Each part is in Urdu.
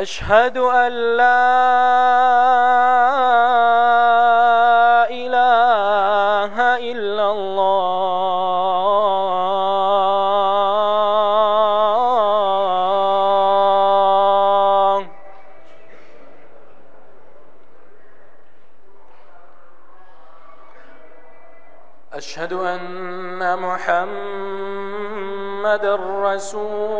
أشهد أن لا إله إلا الله. أشهد أن محمد رسول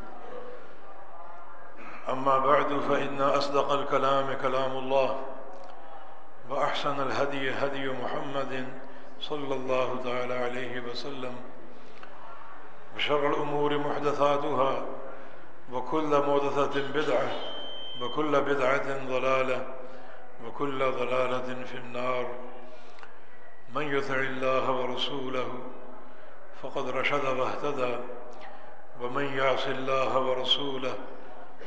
أما بعد، فإن أصدق الكلام كلام الله، وأحسن الهدي هدي محمد صلى الله تعالى عليه وسلم، وشر الأمور محدثاتها، وكل محدثة بدعة، وكل بدعة ضلالة، وكل ضلالة في النار. من يطع الله ورسوله فقد رشد واهتدى، ومن يعص الله ورسوله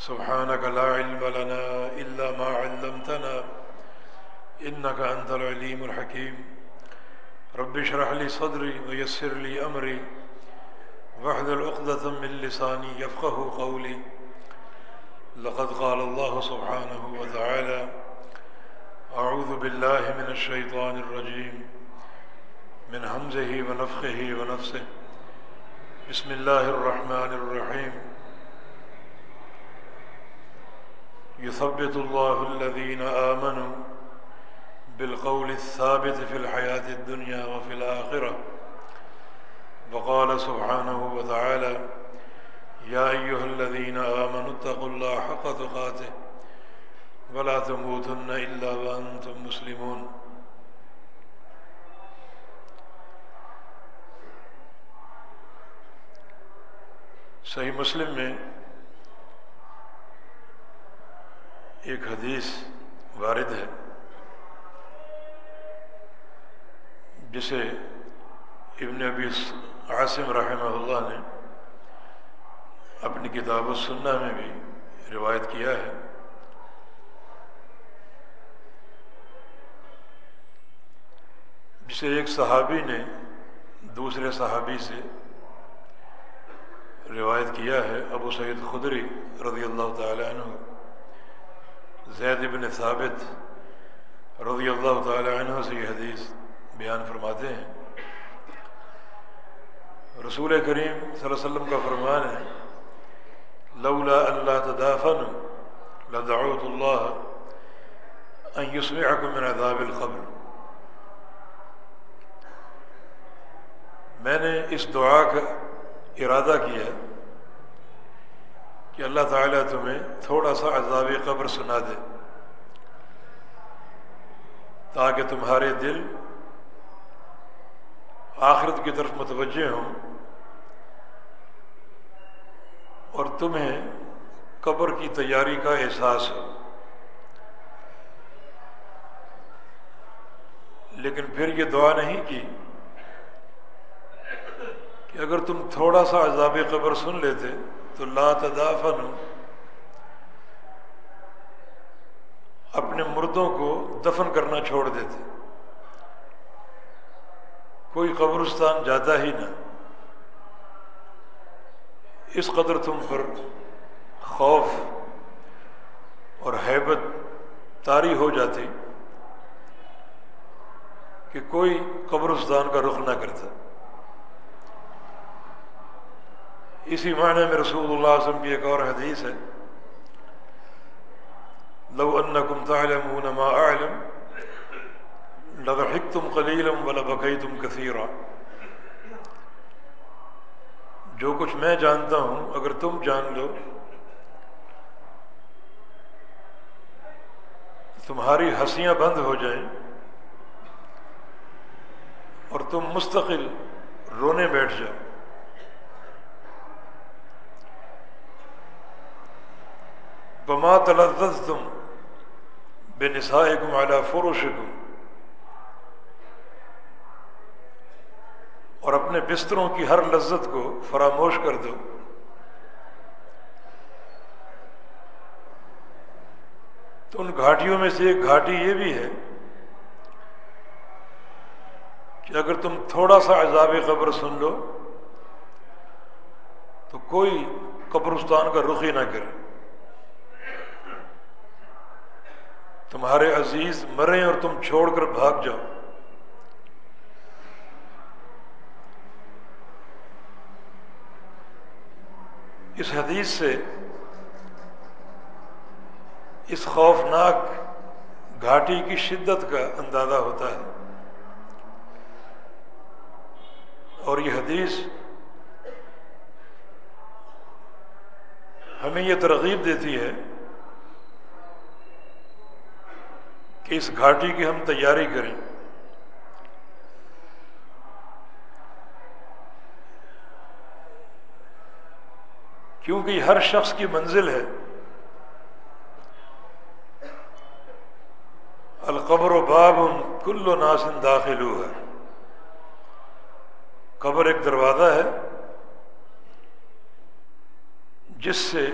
سبحانك لا علم لنا إلا ما علمتنا إنك أنت العليم الحكيم. رب اشرح لي صدري ويسر لي أمري. واحلل عقدة من لساني يفقه قولي. لقد قال الله سبحانه وتعالى أعوذ بالله من الشيطان الرجيم. من همزه ونفخه ونفسه. بسم الله الرحمن الرحيم. يثبت الله الذين آمنوا بالقول الثابت في الحياة الدنيا وفي الآخرة. وقال سبحانه وتعالى يا أيها الذين آمنوا اتقوا الله حق تقاته ولا تموتن إلا وأنتم مسلمون. صحیح مسلم میں ایک حدیث وارد ہے، جسے ابن ابی عاصم رحمہ اللہ نے اپنی کتاب و السنہ میں بھی روایت کیا ہے۔ جسے ایک صحابی نے دوسرے صحابی سے روایت کیا ہے، ابو سعید خدری رضی اللہ تعالی عنہ۔ زید ابن ثابت رضی اللہ تعالی عنہ سے یہ حدیث بیان فرماتے ہیں۔ رسول کریم صلی اللہ علیہ وسلم کا فرمان ہے، لولا اللہ تدافن لدعوت اللہ ان يسمعكم من عذاب القبر۔ میں نے اس دعا کا ارادہ کیا کہ اللہ تعالیٰ تمہیں تھوڑا سا عذاب قبر سنا دے تاکہ تمہارے دل آخرت کی طرف متوجہ ہوں اور تمہیں قبر کی تیاری کا احساس ہو۔ لیکن پھر یہ دعا نہیں کی کہ اگر تم تھوڑا سا عذاب قبر سن لیتے تو لا تدافن اپنے مردوں کو دفن کرنا چھوڑ دیتے۔ کوئی قبرستان جاتا ہی نہ۔ اس قدر تم پر خوف اور حیبت طاری ہو جاتی کہ کوئی قبرستان کا رخ نہ کرتا۔ اسی معنی میں رسول اللہ علیہ وسلم کی ایک اور حدیث ہے۔ لو انکم تعلمون ما اعلم، لضحکتم قلیلا ولبکیتم کثیرا۔ جو کچھ میں جانتا ہوں، اگر تم جان لو، تمہاری ہنسیاں بند ہو جائیں اور تم مستقل رونے بیٹھ جاؤ۔ بما تلزز تم بے نسائے فروش اور اپنے بستروں کی ہر لذت کو فراموش کر دو۔ تو ان گھاٹیوں میں سے ایک گھاٹی یہ بھی ہے کہ اگر تم تھوڑا سا عذاب قبر سن لو تو کوئی قبرستان کا رخ ہی نہ کرے۔ تمہارے عزیز مریں اور تم چھوڑ کر بھاگ جاؤ۔ اس حدیث سے اس خوفناک گھاٹی کی شدت کا اندازہ ہوتا ہے۔ اور یہ حدیث ہمیں یہ ترغیب دیتی ہے کہ اس گھاٹی کی ہم تیاری کریں۔ کیونکہ یہ ہر شخص کی منزل ہے۔ القبر و باب کل و ناسن داخل ہے۔ قبر ایک دروازہ ہے، جس سے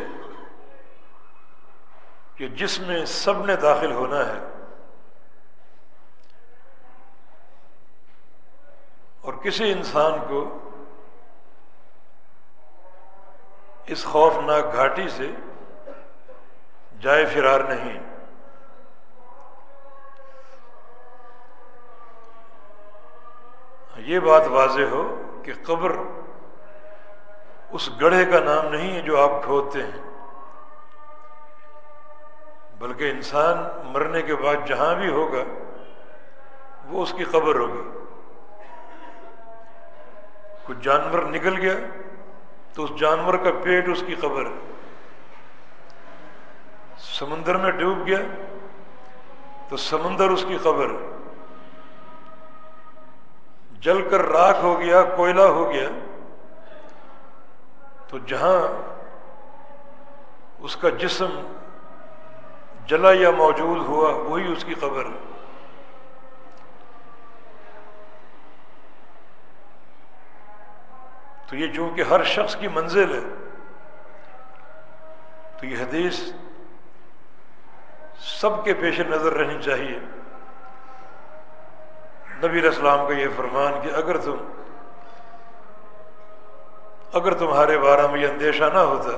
کہ جس میں سب نے داخل ہونا ہے۔ اور کسی انسان کو اس خوفناک گھاٹی سے جائے فرار نہیں۔ یہ بات واضح ہو کہ قبر اس گڑھے کا نام نہیں ہے جو آپ کھودتے ہیں، بلکہ انسان مرنے کے بعد جہاں بھی ہوگا وہ اس کی قبر ہوگی۔ کچھ جانور نکل گیا تو اس جانور کا پیٹ اس کی قبر سمندر میں ڈوب گیا تو سمندر اس کی قبر جل کر راکھ ہو گیا، کوئلہ ہو گیا تو جہاں اس کا جسم جلا یا موجود ہوا، وہی اس کی قبر تو یہ چونکہ ہر شخص کی منزل ہے، تو یہ حدیث سب کے پیش نظر رہنی چاہیے۔ نبی علیہ السلام کا یہ فرمان کہ اگر تم، اگر تمہارے بارے میں یہ اندیشہ نہ ہوتا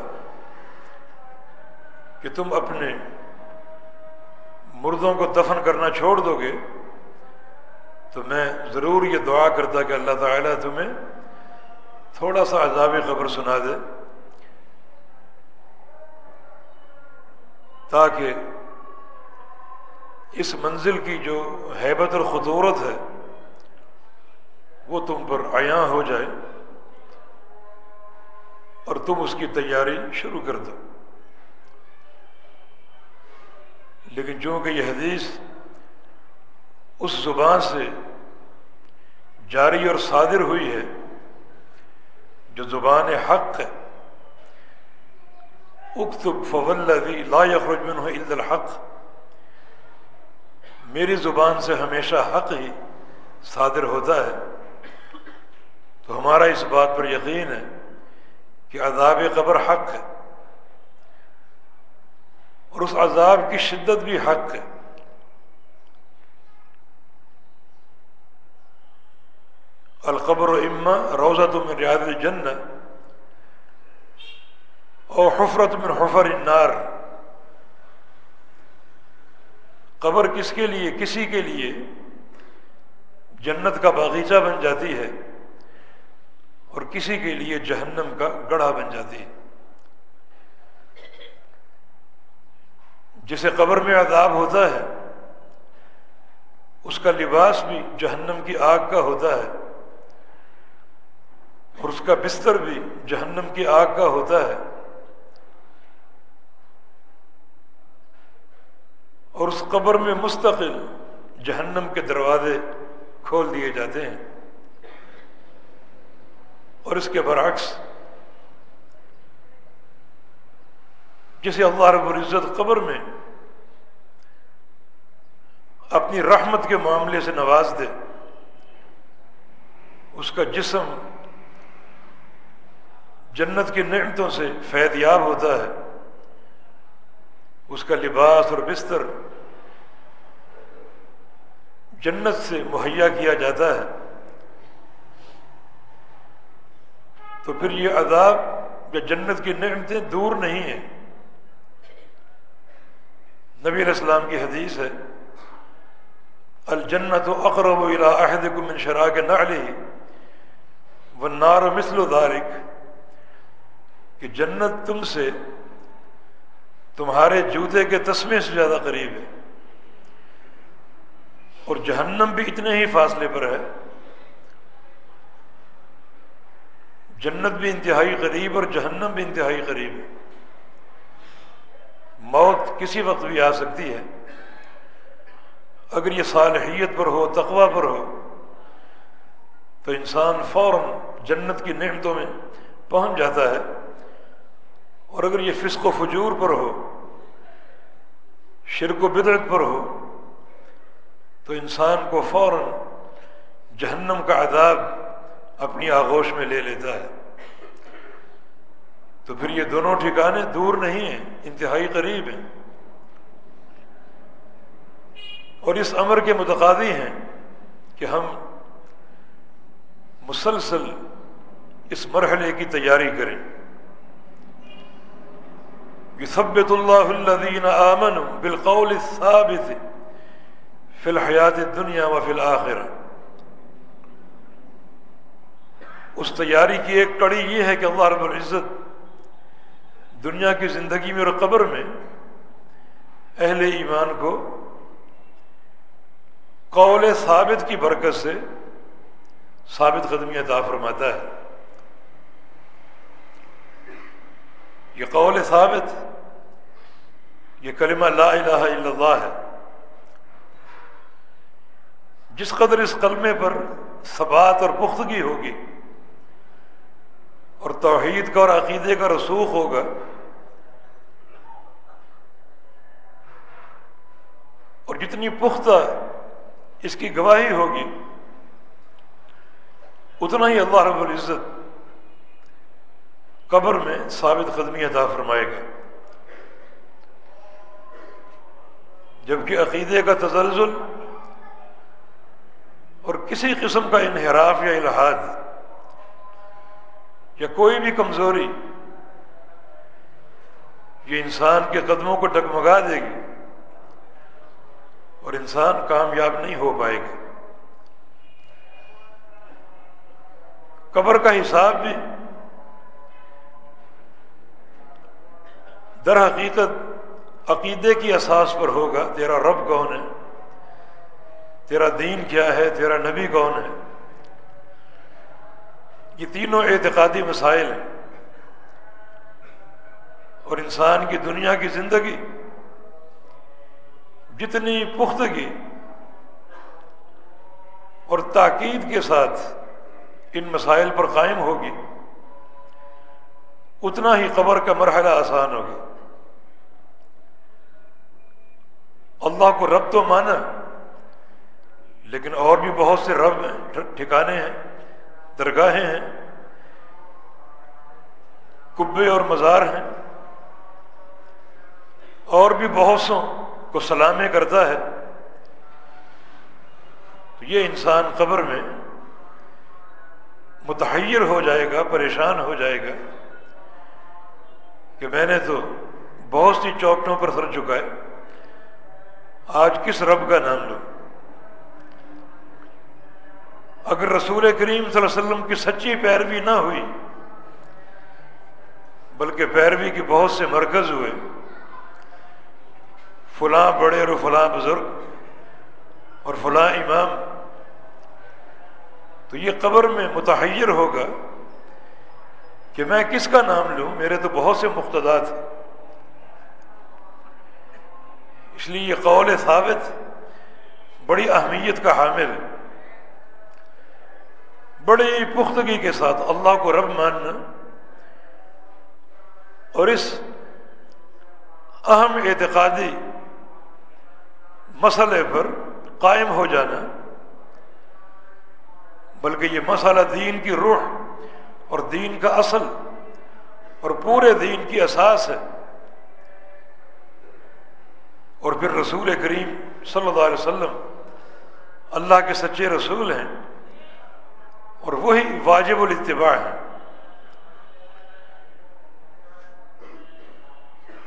کہ تم اپنے مردوں کو دفن کرنا چھوڑ دو گے، تو میں ضرور یہ دعا کرتا کہ اللہ تعالیٰ تمہیں تھوڑا سا عذاب خبر سنا دے تاکہ اس منزل کی جو حیبت اور خطورت ہے وہ تم پر عیاں ہو جائے اور تم اس کی تیاری شروع کر دو۔ لیکن چونکہ یہ حدیث اس زبان سے جاری اور صادر ہوئی ہے جو زبان حق ہے. اکتب فول لا يخرج منه الا الحق. میری زبان سے ہمیشہ حق ہی صادر ہوتا ہے. تو ہمارا اس بات پر یقین ہے کہ عذاب قبر حق ہے اور اس عذاب کی شدت بھی حق ہے. القبر اما روزہ من ریاض الجنت اور حفرت من حفر النار قبر کس کے لیے؟ کسی کے لیے جنت کا باغیچہ بن جاتی ہے اور کسی کے لیے جہنم کا گڑھا بن جاتی ہے۔ جسے قبر میں عذاب ہوتا ہے، اس کا لباس بھی جہنم کی آگ کا ہوتا ہے۔ اور اس کا بستر بھی جہنم کی آگ کا ہوتا ہے۔ اور اس قبر میں مستقل جہنم کے دروازے کھول دیے جاتے ہیں۔ اور اس کے برعکس جسے اللہ رب العزت قبر میں اپنی رحمت کے معاملے سے نواز دے، اس کا جسم جنت کی نعمتوں سے فیض یاب ہوتا ہے۔ اس کا لباس اور بستر جنت سے مہیا کیا جاتا ہے۔ تو پھر یہ عذاب یا جنت کی نعمتیں دور نہیں ہیں۔ نبی علیہ السلام کی حدیث ہے، الجنت و اقرب عہد من شراک نعلی و نار و مثل و دارک کہ جنت تم سے تمہارے جوتے کے تسمے سے زیادہ قریب ہے۔ اور جہنم بھی اتنے ہی فاصلے پر ہے۔ جنت بھی انتہائی قریب اور جہنم بھی انتہائی قریب ہے۔ موت کسی وقت بھی آ سکتی ہے۔ اگر یہ صالحیت پر ہو تقوا پر ہو، تو انسان فوراً جنت کی نعمتوں میں پہنچ جاتا ہے۔ اور اگر یہ فسق و فجور پر ہو، شرک و بدعت پر ہو، تو انسان کو فوراً جہنم کا عذاب اپنی آغوش میں لے لیتا ہے۔ تو پھر یہ دونوں ٹھکانے دور نہیں ہیں، انتہائی قریب ہیں۔ اور اس امر کے متقاضی ہیں کہ ہم مسلسل اس مرحلے کی تیاری کریں۔ یثبت اللہ الذین آمنوا بالقول الثابت فی الحیات الدنیا و فی الآخرہ اس تیاری کی ایک کڑی یہ ہے کہ اللہ رب العزت دنیا کی زندگی میں اور قبر میں اہل ایمان کو قول ثابت کی برکت سے ثابت قدمی عطا فرماتا ہے۔ یہ قول ثابت، یہ کلمہ لا الہ الا اللہ ہے۔ جس قدر اس کلمے پر ثبات اور پختگی ہوگی اور توحید کا اور عقیدے کا رسوخ ہوگا، اور جتنی پختہ اس کی گواہی ہوگی، اتنا ہی اللہ رب العزت قبر میں ثابت قدمی عطا فرمائے گا۔ جبکہ عقیدے کا تزلزل اور کسی قسم کا انحراف یا الحاد یا کوئی بھی کمزوری یہ انسان کے قدموں کو ڈگمگا دے گی اور انسان کامیاب نہیں ہو پائے گا۔ قبر کا حساب بھی در حقیقت عقیدے کی اساس پر ہوگا، تیرا رب کون ہے؟ تیرا دین کیا ہے؟ تیرا نبی کون ہے؟ یہ تینوں اعتقادی مسائل ہیں۔ اور انسان کی دنیا کی زندگی، جتنی پختگی اور تاکید کے ساتھ ان مسائل پر قائم ہوگی، اتنا ہی قبر کا مرحلہ آسان ہوگا۔ اللہ کو رب تو مانا۔ لیکن اور بھی بہت سے رب ہیں ٹھکانے ہیں، درگاہیں ہیں۔ کبے اور مزار ہیں۔ اور بھی بہت سو کو سلامے کرتا ہے۔ تو یہ انسان قبر میں متحیر ہو جائے گا، پریشان ہو جائے گا کہ میں نے تو بہت سی چوکٹوں پر سر چکا ہے آج کس رب کا نام لوں اگر رسول کریم صلی اللہ علیہ وسلم کی سچی پیروی نہ ہوئی، بلکہ پیروی کے بہت سے مرکز ہوئے، فلاں بڑے اور فلاں بزرگ اور فلاں امام، تو یہ قبر میں متحیر ہوگا کہ میں کس کا نام لوں؟ میرے تو بہت سے مقتدات ہیں۔ اس لیے یہ قول ثابت بڑی اہمیت کا حامل ہے۔ بڑی پختگی کے ساتھ اللہ کو رب ماننا اور اس اہم اعتقادی مسئلے پر قائم ہو جانا، بلکہ یہ مسئلہ دین کی روح اور دین کا اصل اور پورے دین کی اساس ہے۔ اور پھر رسول کریم صلی اللہ علیہ وسلم اللہ کے سچے رسول ہیں اور وہی واجب الاتباع ہے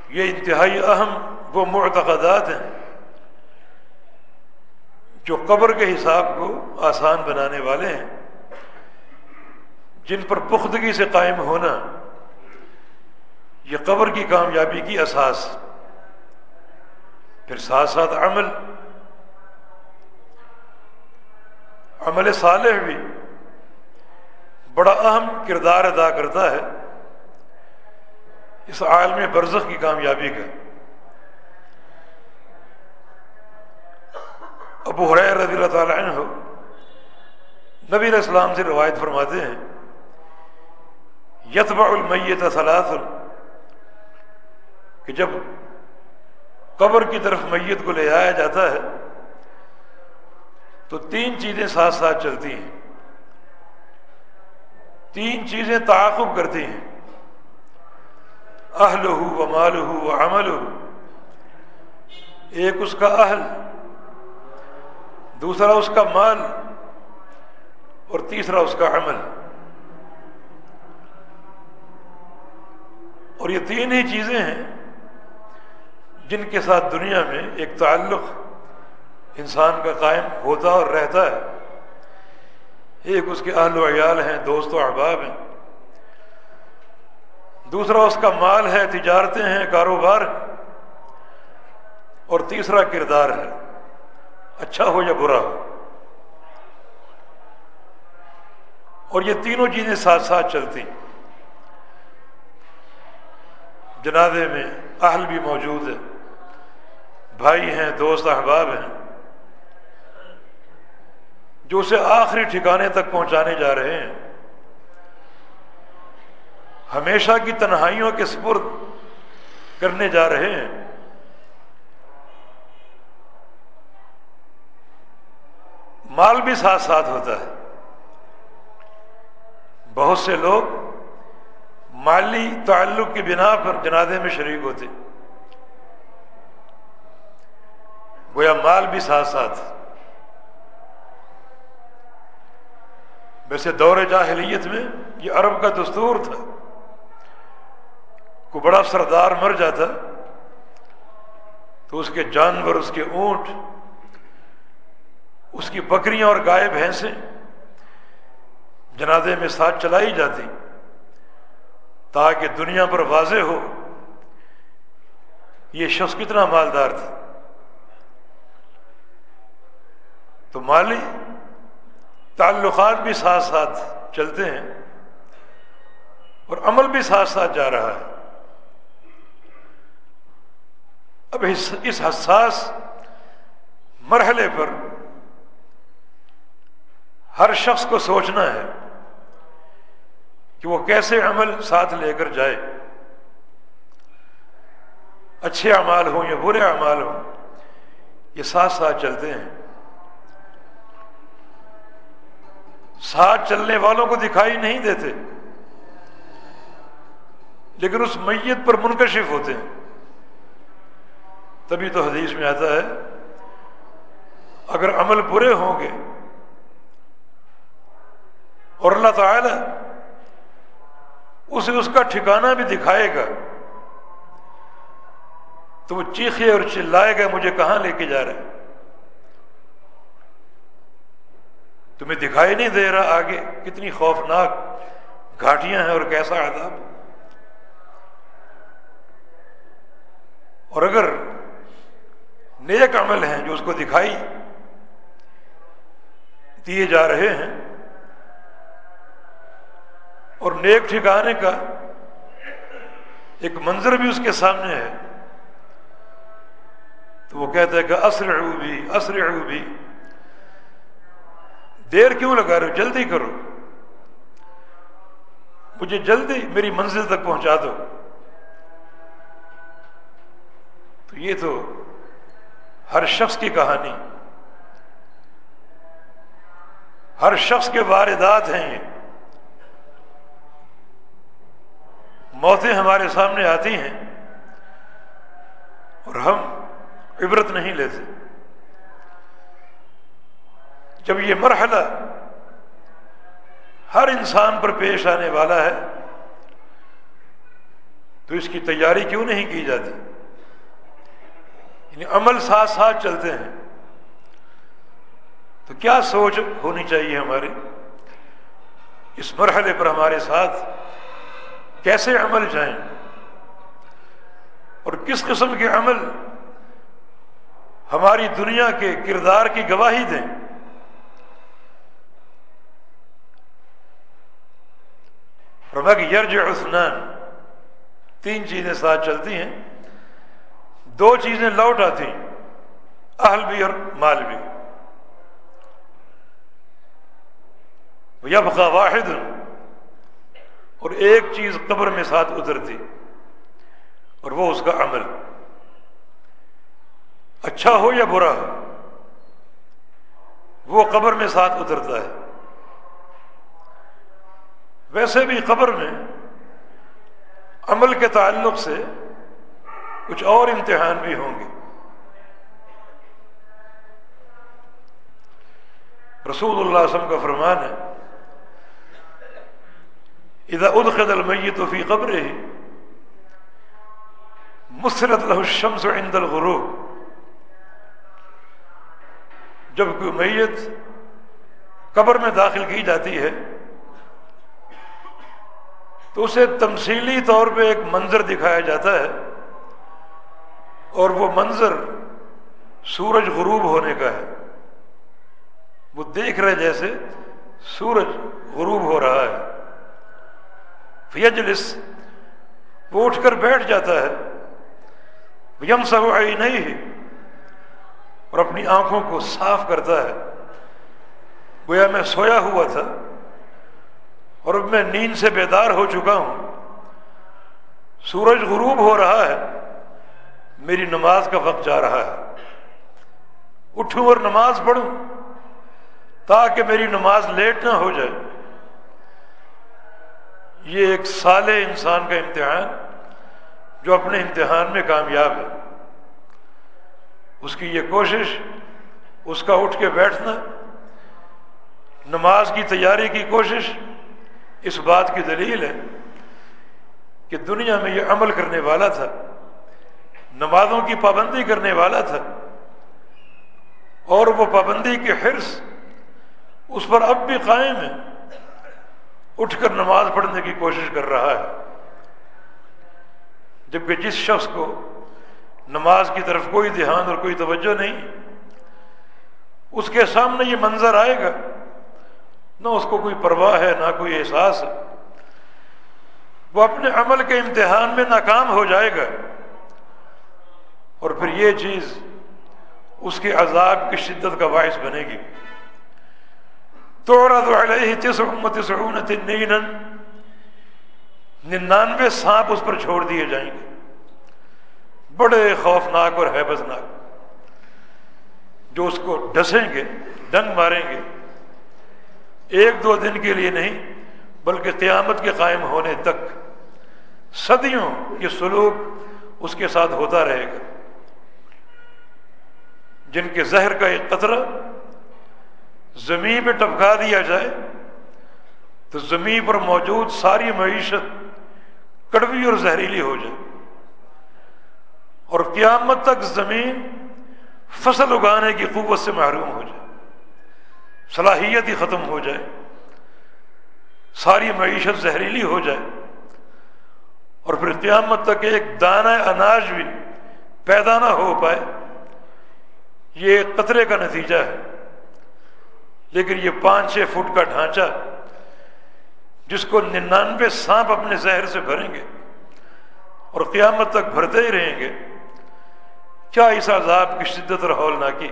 یہ انتہائی اہم وہ معتقدات ہیں جو قبر کے حساب کو آسان بنانے والے ہیں، جن پر پختگی سے قائم ہونا، یہ قبر کی کامیابی کی اساس پھر ساتھ ساتھ عمل۔ عمل صالح بھی بڑا اہم کردار ادا کرتا ہے۔ اس عالم برزخ کی کامیابی کا۔ ابو حریر رضی اللہ تعالیٰ عنہ نبی علیہ السلام سے روایت فرماتے ہیں، یتبع المیت ثلاث کہ جب قبر کی طرف میت کو لے آیا جاتا ہے، تو تین چیزیں ساتھ ساتھ چلتی ہیں۔ تین چیزیں تعاقب کرتی ہیں۔ اہل ہو و مال ہو و عمل ہو ایک اس کا اہل، دوسرا اس کا مال، اور تیسرا اس کا عمل۔ اور یہ تین ہی چیزیں ہیں۔ جن کے ساتھ دنیا میں ایک تعلق انسان کا قائم ہوتا اور رہتا ہے، ایک اس کے اہل و عیال ہیں، دوست و احباب ہیں۔ دوسرا اس کا مال ہے، تجارتیں ہیں، کاروبار اور تیسرا کردار ہے اچھا ہو یا برا ہو۔ اور یہ تینوں چیزیں ساتھ ساتھ چلتی جنازے میں اہل بھی موجود ہے بھائی ہیں، دوست، احباب ہیں، جو اسے آخری ٹھکانے تک پہنچانے جا رہے ہیں۔ ہمیشہ کی تنہائیوں کے سپرد کرنے جا رہے ہیں۔ مال بھی ساتھ ساتھ ہوتا ہے۔ بہت سے لوگ مالی تعلق کی بنا پر جنازے میں شریک ہوتے گویا مال بھی ساتھ ساتھ۔ ویسے دور جاہلیت میں یہ عرب کا دستور تھا۔ کو بڑا سردار مر جاتا، تو اس کے جانور، اس کے اونٹ، اس کی بکریاں اور گائے، بھینسیں جنازے میں ساتھ چلائی جاتی تاکہ دنیا پر واضح ہو یہ شخص کتنا مالدار تھا۔ تو مالی تعلقات بھی ساتھ ساتھ چلتے ہیں اور عمل بھی ساتھ ساتھ جا رہا ہے۔ اب اس حساس مرحلے پر ہر شخص کو سوچنا ہے کہ وہ کیسے عمل ساتھ لے کر جائے۔ اچھے اعمال ہوں یا برے اعمال ہوں، یہ ساتھ ساتھ چلتے ہیں۔ ساتھ چلنے والوں کو دکھائی نہیں دیتے۔ لیکن اس میت پر منکشف ہوتے ہیں۔ تبھی تو حدیث میں آتا ہے، اگر عمل برے ہوں گے اور اللہ تعالی اسے اس کا ٹھکانہ بھی دکھائے گا، تو وہ چیخے اور چلائے گا، مجھے کہاں لے کے جا رہے تمہیں دکھائی نہیں دے رہا آگے، کتنی خوفناک گھاٹیاں ہیں اور کیسا عذاب۔ اور اگر نیک عمل ہیں جو اس کو دکھائی دیے جا رہے ہیں، اور نیک ٹھکانے کا ایک منظر بھی اس کے سامنے ہے، تو وہ کہتا ہے کہ عصر بھی عصر بھی دیر کیوں لگا رہے ہو؟ جلدی کرو۔ مجھے جلدی میری منزل تک پہنچا دو۔ تو یہ تو ہر شخص کی کہانی۔ ہر شخص کے واردات ہیں یہ۔ موتیں ہمارے سامنے آتی ہیں اور ہم عبرت نہیں لیتے۔ جب یہ مرحلہ ہر انسان پر پیش آنے والا ہے، تو اس کی تیاری کیوں نہیں کی جاتی؟ یعنی عمل ساتھ ساتھ چلتے ہیں۔ تو کیا سوچ ہونی چاہیے ہماری؟ اس مرحلے پر ہمارے ساتھ کیسے عمل جائیں؟ اور کس قسم کے عمل ہماری دنیا کے کردار کی گواہی دیں؟ فرما کہ یرج حسنان تین چیزیں ساتھ چلتی ہیں، دو چیزیں لوٹ آتی ہیں، اہل بھی اور مال بھی۔ یبقا واحد، اور ایک چیز قبر میں ساتھ اترتی، اور وہ اس کا عمل۔ اچھا ہو یا برا ہو، وہ قبر میں ساتھ اترتا ہے۔ ویسے بھی قبر میں عمل کے تعلق سے کچھ اور امتحان بھی ہوں گے۔ رسول اللہ علیہ وسلم کا فرمان ہے، اذا ادخل المیت فی قبر ہی مسرت له الشمس عند الغروب. جب کوئی میت قبر میں داخل کی جاتی ہے تو اسے تمثیلی طور پہ ایک منظر دکھایا جاتا ہے اور وہ منظر سورج غروب ہونے کا ہے۔ وہ دیکھ رہے جیسے سورج غروب ہو رہا ہے۔ فیجلس، وہ اٹھ کر بیٹھ جاتا ہے۔ یم سب آئی نہیں ہے اور اپنی آنکھوں کو صاف کرتا ہے۔ گویا میں سویا ہوا تھا۔ اور اب میں نیند سے بیدار ہو چکا ہوں۔ سورج غروب ہو رہا ہے۔ میری نماز کا وقت جا رہا ہے۔ اٹھوں اور نماز پڑھوں تاکہ میری نماز لیٹ نہ ہو جائے۔ یہ ایک سال انسان کا امتحان جو اپنے امتحان میں کامیاب ہے۔ اس کی یہ کوشش، اس کا اٹھ کے بیٹھنا، نماز کی تیاری کی کوشش اس بات کی دلیل ہے کہ دنیا میں یہ عمل کرنے والا تھا، نمازوں کی پابندی کرنے والا تھا، اور وہ پابندی کے حرص اس پر اب بھی قائم ہے، اٹھ کر نماز پڑھنے کی کوشش کر رہا ہے۔ جبکہ جس شخص کو نماز کی طرف کوئی دھیان اور کوئی توجہ نہیں، اس کے سامنے یہ منظر آئے گا نہ اس کو کوئی پرواہ ہے، نہ کوئی احساس ہے۔ وہ اپنے عمل کے امتحان میں ناکام ہو جائے گا۔ اور پھر یہ چیز اس کے عذاب کی شدت کا باعث بنے گی۔ تو ننانوے سانپ اس پر چھوڑ دیے جائیں گے۔ بڑے خوفناک اور حیبتناک جو اس کو ڈسیں گے ڈنگ ماریں گے۔ ایک دو دن کے لیے نہیں، بلکہ قیامت کے قائم ہونے تک۔ صدیوں یہ سلوک اس کے ساتھ ہوتا رہے گا۔ جن کے زہر کا ایک قطرہ زمین پہ ٹپکا دیا جائے، تو زمین پر موجود ساری معیشت کڑوی اور زہریلی ہو جائے۔ اور قیامت تک زمین فصل اگانے کی قوت سے محروم ہو جائے۔ صلاحیت ہی ختم ہو جائے، ساری معیشت زہریلی ہو جائے، اور پھر قیامت تک ایک دانہ اناج بھی پیدا نہ ہو پائے، یہ ایک قطرے کا نتیجہ ہے۔ لیکن یہ پانچ چھ فٹ کا ڈھانچہ جس کو ننانوے سانپ اپنے زہر سے بھریں گے اور قیامت تک بھرتے ہی رہیں گے، کیا اس عذاب کی شدت اور ہول نہ کی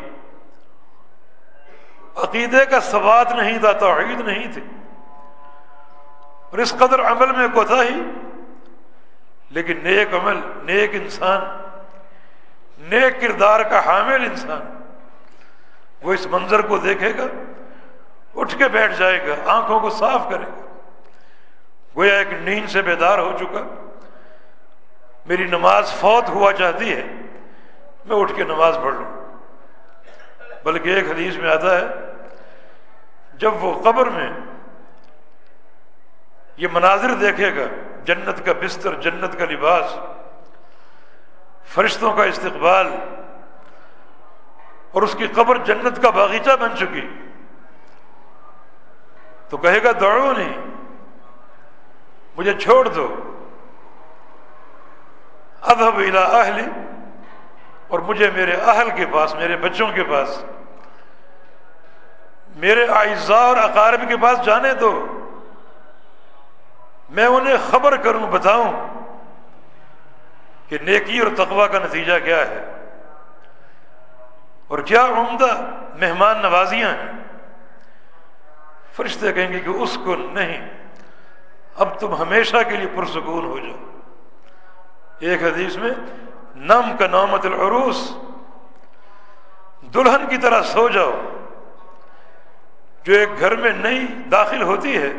عقیدے کا ثبات نہیں تھا، توحید نہیں تھی۔ اور اس قدر عمل میں کوتا ہی۔ لیکن نیک عمل، نیک انسان، نیک کردار کا حامل انسان، وہ اس منظر کو دیکھے گا، اٹھ کے بیٹھ جائے گا، آنکھوں کو صاف کرے گا۔ گویا ایک نیند سے بیدار ہو چکا۔ میری نماز فوت ہوا چاہتی ہے، میں اٹھ کے نماز پڑھ لوں۔ بلکہ ایک حدیث میں آتا ہے، جب وہ قبر میں یہ مناظر دیکھے گا، جنت کا بستر، جنت کا لباس، فرشتوں کا استقبال، اور اس کی قبر جنت کا باغیچہ بن چکی، تو کہے گا دوڑو نہیں، مجھے چھوڑ دو ادب الا اہلی، اور مجھے میرے اہل کے پاس، میرے بچوں کے پاس میرے اعزاء اور اقارب کے پاس جانے دو۔ میں انہیں خبر کروں بتاؤں کہ نیکی اور تقوا کا نتیجہ کیا ہے۔ اور کیا عمدہ مہمان نوازیاں ہیں؟ فرشتے کہیں گے کہ اس کو نہیں، اب تم ہمیشہ کے لیے پرسکون ہو جاؤ۔ ایک حدیث میں، نم کا نامت العروس، دلہن کی طرح سو جاؤ۔ جو ایک گھر میں نئی داخل ہوتی ہے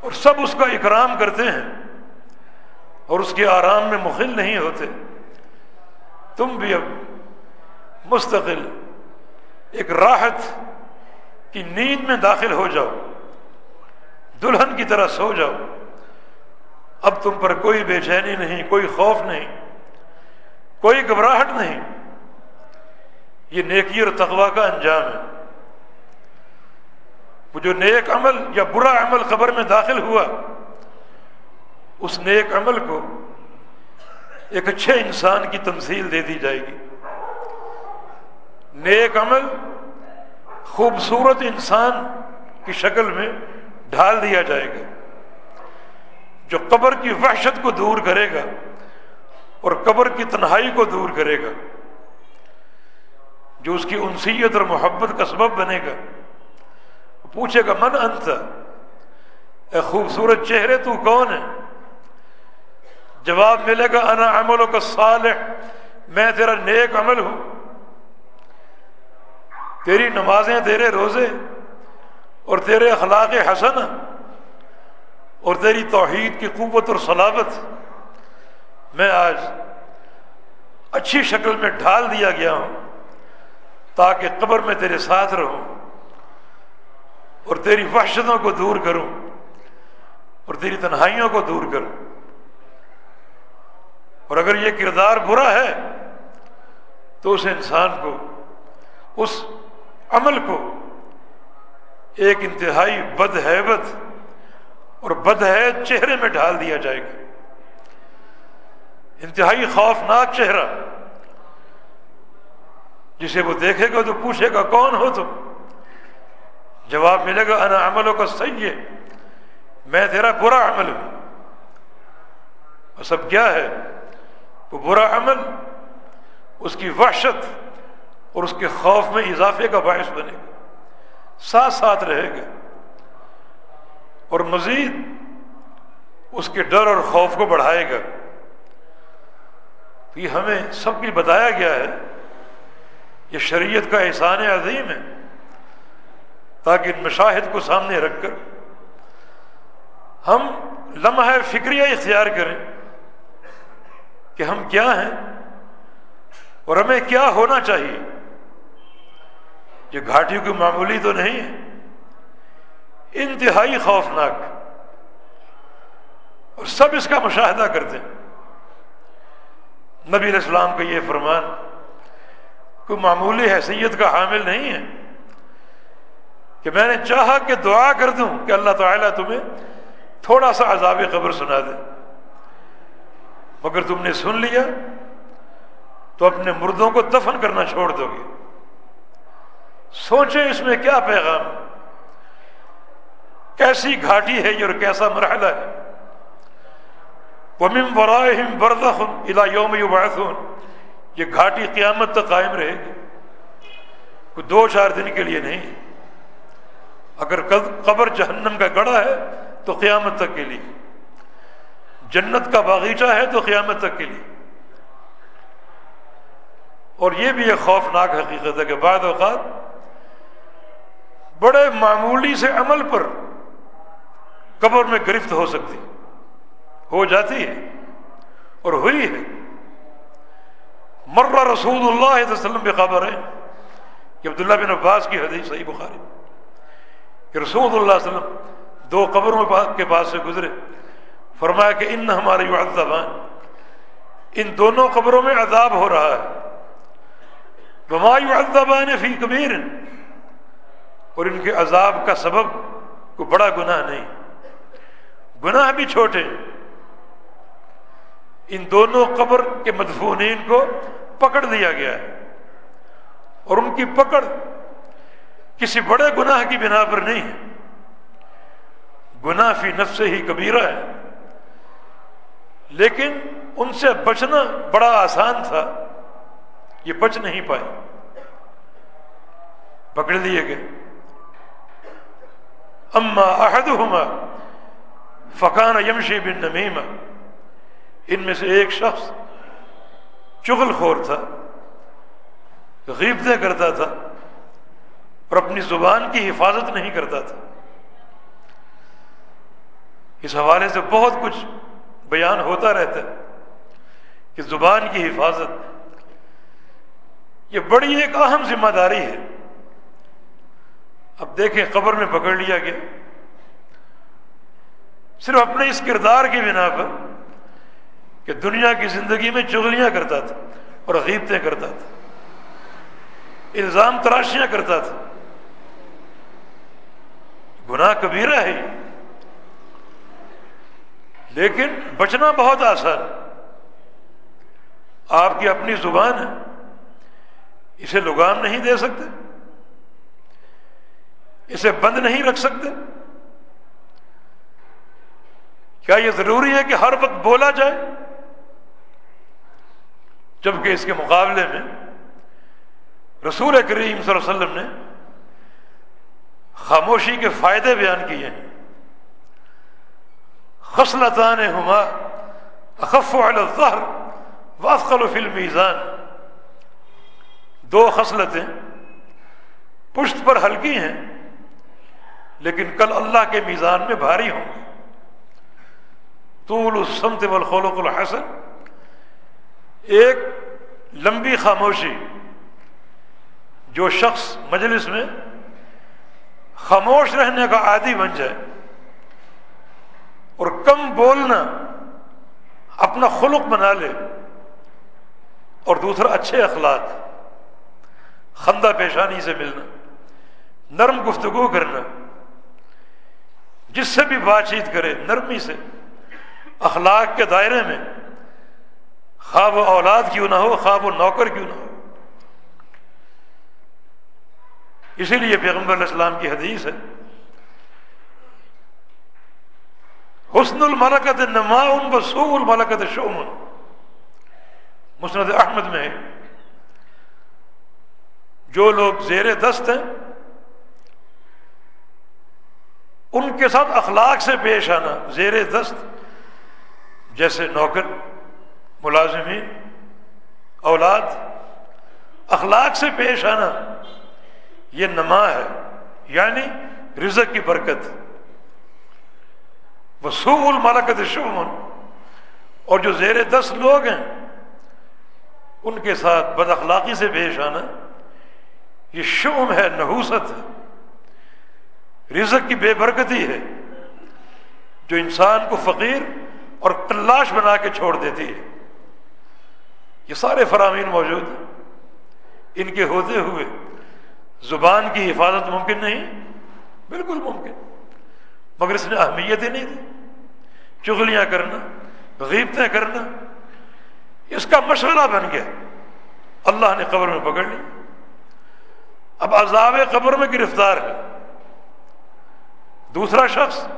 اور سب اس کا اکرام کرتے ہیں اور اس کے آرام میں مخل نہیں ہوتے، تم بھی اب مستقل ایک راحت کی نیند میں داخل ہو جاؤ، دلہن کی طرح سو جاؤ۔ اب تم پر کوئی بے چینی نہیں، کوئی خوف نہیں، کوئی گھبراہٹ نہیں۔ یہ نیکی اور تقوا کا انجام ہے۔ وہ جو نیک عمل یا برا عمل قبر میں داخل ہوا، اس نیک عمل کو ایک اچھے انسان کی تمثیل دے دی جائے گی۔ نیک عمل خوبصورت انسان کی شکل میں ڈھال دیا جائے گا، جو قبر کی وحشت کو دور کرے گا اور قبر کی تنہائی کو دور کرے گا، جو اس کی انسیت اور محبت کا سبب بنے گا۔ پوچھے گا من انت اے خوبصورت چہرے تو کون ہے جواب ملے گا انا عملوں کا صالح میں تیرا نیک عمل ہوں تیری نمازیں تیرے روزے اور تیرے اخلاق حسن اور تیری توحید کی قوت اور صلابت میں آج اچھی شکل میں ڈھال دیا گیا ہوں تاکہ قبر میں تیرے ساتھ رہوں اور تیری وحشتوں کو دور کروں اور تیری تنہائیوں کو دور کروں۔ اور اگر یہ کردار برا ہے، تو اس انسان کو، اس عمل کو ایک انتہائی بد حیبت اور بد ہے چہرے میں ڈال دیا جائے گا۔ انتہائی خوفناک چہرہ، جسے وہ دیکھے گا تو پوچھے گا کون ہو تم؟ جواب ملے گا، انا عملوں کا صحیح ہے، میں تیرا برا عمل ہوں۔ اور سب کیا ہے؟ وہ برا عمل اس کی وحشت اور اس کے خوف میں اضافے کا باعث بنے گا۔ ساتھ ساتھ رہے گا۔ اور مزید اس کے ڈر اور خوف کو بڑھائے گا۔ تو یہ ہمیں سب کچھ بتایا گیا ہے، یہ شریعت کا احسان عظیم ہے۔ تاکہ ان مشاہد کو سامنے رکھ کر ہم لمحہ فکریہ اختیار کریں کہ ہم کیا ہیں اور ہمیں کیا ہونا چاہیے۔ یہ گھاٹی کوئی معمولی تو نہیں ہے۔ انتہائی خوفناک۔ اور سب اس کا مشاہدہ کرتے ہیں۔ نبی الاسلام کا یہ فرمان، کوئی معمولی حیثیت کا حامل نہیں ہے۔ کہ میں نے چاہا کہ دعا کر دوں کہ اللہ تعالیٰ تمہیں تھوڑا سا عذاب قبر سنا دے۔ مگر تم نے سن لیا تو اپنے مردوں کو دفن کرنا چھوڑ دو گے۔ سوچیں اس میں کیا پیغام۔ کیسی گھاٹی ہے یہ اور کیسا مرحلہ ہے۔ وَرَائِهِمْ بَرْدَخٌ إِلَى يَوْمِ يُبْعَثُونَ۔ یہ گھاٹی قیامت تک قائم رہے گی۔ کوئی دو چار دن کے لیے نہیں۔ اگر قبر جہنم کا گڑھا ہے تو قیامت تک کے لیے۔ جنت کا باغیچہ ہے تو قیامت تک کے لیے۔ اور یہ بھی ایک خوفناک حقیقت ہے کہ بعد اوقات بڑے معمولی سے عمل پر قبر میں گرفت ہو سکتی ہو جاتی ہے اور ہوئی ہے۔ مرہ رسول اللہ علیہ وسلم بے خبر ہے کہ عبداللہ بن عباس کی حدیث صحیح بخاری۔ کہ رسول اللہ علیہ وسلم دو قبروں کے پاس سے گزرے۔ فرمایا کہ ان ہمارے معذبان ان دونوں قبروں میں عذاب ہو رہا ہے۔ بما يعذبان فی کبیر، اور ان کے عذاب کا سبب کو بڑا گناہ نہیں۔ گناہ بھی چھوٹے۔ ان دونوں قبر کے مدفونین کو پکڑ دیا گیا ہے۔ اور ان کی پکڑ کسی بڑے گناہ کی بنا پر نہیں ہے۔ گناہ فی نفس ہی کبیرہ ہے۔ لیکن ان سے بچنا بڑا آسان تھا۔ یہ بچ نہیں پائے۔ پکڑ لیے گئے۔ اما احدہما فقان یمشی بن نمیمہ ان میں سے ایک شخص چغل خور تھا، غیبتیں کرتا تھا۔ اور اپنی زبان کی حفاظت نہیں کرتا تھا۔ اس حوالے سے بہت کچھ بیان ہوتا رہتا ہے کہ زبان کی حفاظت یہ بڑی ایک اہم ذمہ داری ہے۔ اب دیکھیں قبر میں پکڑ لیا گیا۔ صرف اپنے اس کردار کی بنا پر کہ دنیا کی زندگی میں چغلیاں کرتا تھا اور غیبتیں کرتا تھا، الزام تراشیاں کرتا تھا۔ گناہ کبیرہ ہے۔ لیکن بچنا بہت آسان آپ کی اپنی زبان ہے۔ اسے لگام نہیں دے سکتے۔ اسے بند نہیں رکھ سکتے۔ کیا یہ ضروری ہے کہ ہر وقت بولا جائے؟ جبکہ اس کے مقابلے میں رسول کریم صلی اللہ علیہ وسلم نے خاموشی کے فائدے بیان کیے ہیں۔ خصلتان ہما اخف علی الظہر وافقل فی المیزان۔ دو خصلتیں پشت پر ہلکی ہیں، لیکن کل اللہ کے میزان میں بھاری ہوں گی۔ طول السمت والخلق الحسن۔ ایک لمبی خاموشی جو شخص مجلس میں خاموش رہنے کا عادی بن جائے اور کم بولنا اپنا خلق بنا لے۔ اور دوسرا، اچھے اخلاق، خندہ پیشانی سے ملنا، نرم گفتگو کرنا، جس سے بھی بات چیت کرے، نرمی سے۔ اخلاق کے دائرے میں خواب و اولاد کیوں نہ ہو، خواب و نوکر کیوں نہ ہو۔ اسی لیے پیغمبر علیہ السلام کی حدیث ہے۔ حسن الملکت نما بسو الملکت شومن مسند احمد میں جو لوگ زیر دست ہیں، ان کے ساتھ اخلاق سے پیش آنا، زیر دست جیسے نوکر، ملازمین، اولاد، اخلاق سے پیش آنا یہ نما ہے یعنی رزق کی برکت۔ وہ الملکت شومن اور جو زیر دس لوگ ہیں، ان کے ساتھ بد اخلاقی سے پیش آنا یہ شوم ہے، نحوست ہے۔ رزق کی بے برکتی ہے، جو انسان کو فقیر اور تلاش بنا کے چھوڑ دیتی ہے۔ یہ سارے فرامین موجود ہیں۔ ان کے ہوتے ہوئے زبان کی حفاظت ممکن نہیں؟ بالکل ممکن۔ مگر اس نے اہمیت ہی نہیں دی۔ چغلیاں کرنا، غیبتیں کرنا، اس کا مشورہ بن گیا۔ اللہ نے قبر میں پکڑ لی۔ اب عذاب قبر میں گرفتار ہے۔ دوسرا شخص،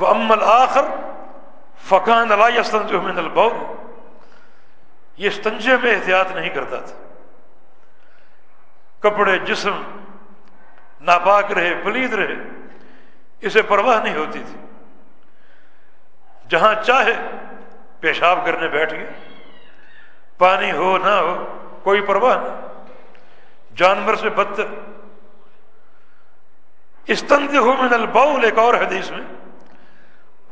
وہ امل آخر فقان اللہ من البول۔ یہ استنجے میں احتیاط نہیں کرتا تھا۔ کپڑے جسم ناپاک رہے، پلید رہے، اسے پرواہ نہیں ہوتی تھی۔ جہاں چاہے پیشاب کرنے بیٹھ گئے۔ پانی ہو نہ ہو، کوئی پرواہ نہیں۔ جانور سے بدتر۔ استند ہو من البول ایک اور حدیث میں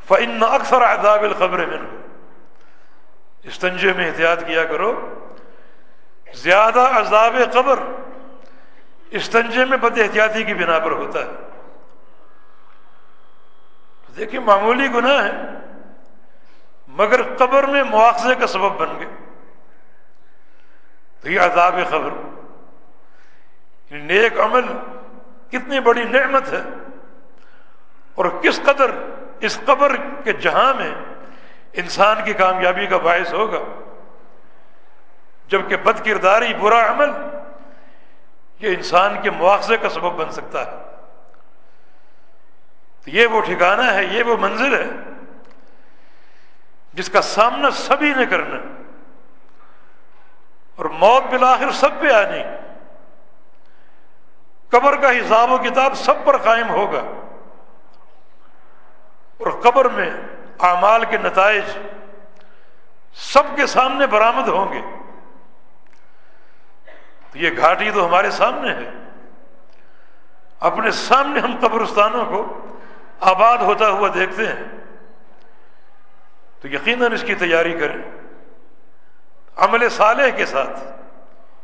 فن اکثر عذاب الخبر میں استنجے میں احتیاط کیا کرو، زیادہ عذاب قبر استنجے میں بد احتیاطی کی بنا پر ہوتا ہے۔ دیکھیے معمولی گناہ ہے مگر قبر میں مواخذے کا سبب بن گئے۔ تو یہ عذاب خبر یعنی نیک عمل کتنی بڑی نعمت ہے۔ اور کس قدر اس قبر کے جہاں میں انسان کی کامیابی کا باعث ہوگا، جبکہ بد کرداری برا عمل یہ انسان کے مواخذے کا سبب بن سکتا ہے۔ تو یہ وہ ٹھکانہ ہے، یہ وہ منزل ہے جس کا سامنا سبھی نے کرنا اور موت بلاخر سب پہ آنی۔ قبر کا حساب و کتاب سب پر قائم ہوگا۔ اور قبر میں اعمال کے نتائج سب کے سامنے برآمد ہوں گے۔ تو یہ گھاٹی تو ہمارے سامنے ہے۔ اپنے سامنے ہم قبرستانوں کو آباد ہوتا ہوا دیکھتے ہیں۔ تو یقیناً اس کی تیاری کریں۔ عمل صالح کے ساتھ۔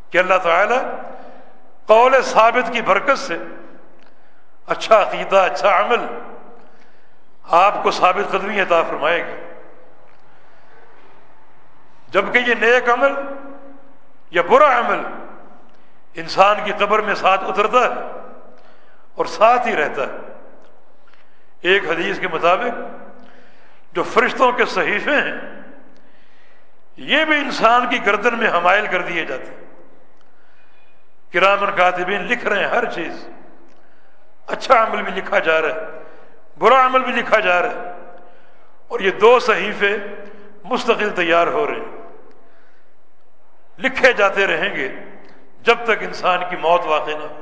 کہ اللہ تعالی قول ثابت کی برکت سے اچھا عقیدہ اچھا عمل آپ کو ثابت قدمی عطا فرمائے گا۔ جبکہ یہ نیک عمل یا برا عمل انسان کی قبر میں ساتھ اترتا ہے اور ساتھ ہی رہتا ہے۔ ایک حدیث کے مطابق جو فرشتوں کے صحیفے ہیں، یہ بھی انسان کی گردن میں حمائل کر دیے جاتے ہیں۔ کرامن کاتبین لکھ رہے ہیں ہر چیز۔ اچھا عمل بھی لکھا جا رہا ہے، برا عمل بھی لکھا جا رہا ہے۔ اور یہ دو صحیفے مستقل تیار ہو رہے ہیں۔ لکھے جاتے رہیں گے۔ جب تک انسان کی موت واقع نہ ہو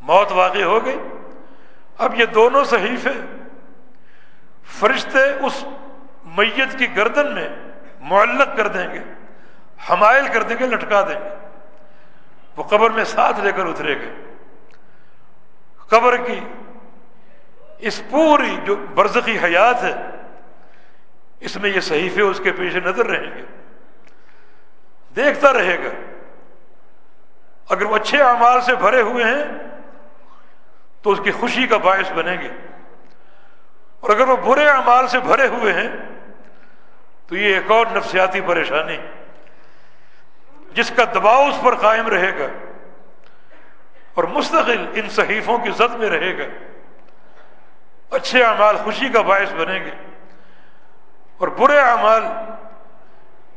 موت واقع ہو گئی۔ اب یہ دونوں صحیفے فرشتے اس میت کی گردن میں معلق کر دیں گے، حمائل کر دیں گے، لٹکا دیں گے۔ وہ قبر میں ساتھ لے کر اترے گے قبر کی اس پوری جو برزخی حیات ہے، اس میں یہ صحیفے اس کے پیچھے نظر رہیں گے۔ دیکھتا رہے گا۔ اگر وہ اچھے اعمال سے بھرے ہوئے ہیں، تو اس کی خوشی کا باعث بنیں گے۔ اور اگر وہ برے اعمال سے بھرے ہوئے ہیں، تو یہ ایک اور نفسیاتی پریشانی، جس کا دباؤ اس پر قائم رہے گا اور مستقل ان صحیفوں کی زد میں رہے گا۔ اچھے اعمال خوشی کا باعث بنیں گے۔ اور برے اعمال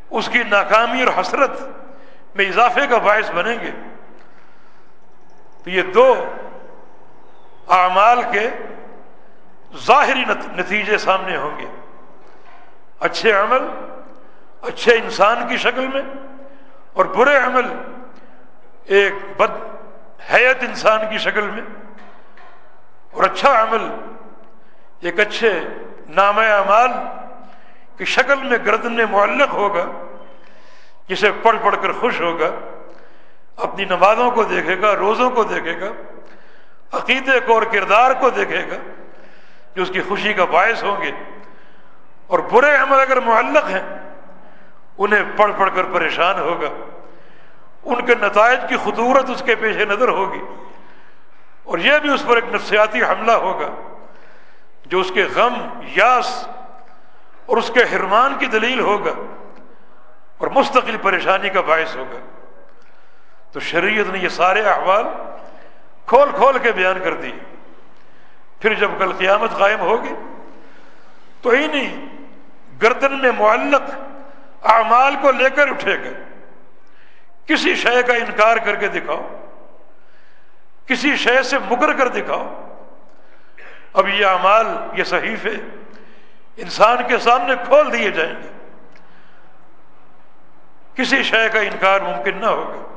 اس کی ناکامی اور حسرت میں اضافے کا باعث بنیں گے۔ تو یہ دو اعمال کے ظاہری نتیجے سامنے ہوں گے۔ اچھے عمل، اچھے انسان کی شکل میں، اور برے عمل ایک بد حیت انسان کی شکل میں، اور اچھا عمل ایک اچھے نام اعمال کی شکل میں گردن معلق ہوگا، جسے پڑھ پڑھ کر خوش ہوگا۔ اپنی نمازوں کو دیکھے گا، روزوں کو دیکھے گا، عقیدے کو اور کردار کو دیکھے گا جو اس کی خوشی کا باعث ہوں گے۔ اور برے عمل اگر معلق ہیں، انہیں پڑھ پڑھ کر پریشان ہوگا۔ ان کے نتائج کی خطورت اس کے پیش نظر ہوگی۔ اور یہ بھی اس پر ایک نفسیاتی حملہ ہوگا جو اس کے غم، یاس اور اس کے حرمان کی دلیل ہوگا اور مستقل پریشانی کا باعث ہوگا۔ تو شریعت نے یہ سارے احوال کھول کھول کے بیان کر دی پھر جب کل قیامت قائم ہوگی تو ہی نہیں گردن میں معلق اعمال کو لے کر اٹھے گا کسی شے کا انکار کر کے دکھاؤ، کسی شے سے مکر کر دکھاؤ۔ اب یہ اعمال یہ صحیفے انسان کے سامنے کھول دیے جائیں گے۔ کسی شے کا انکار ممکن نہ ہوگا۔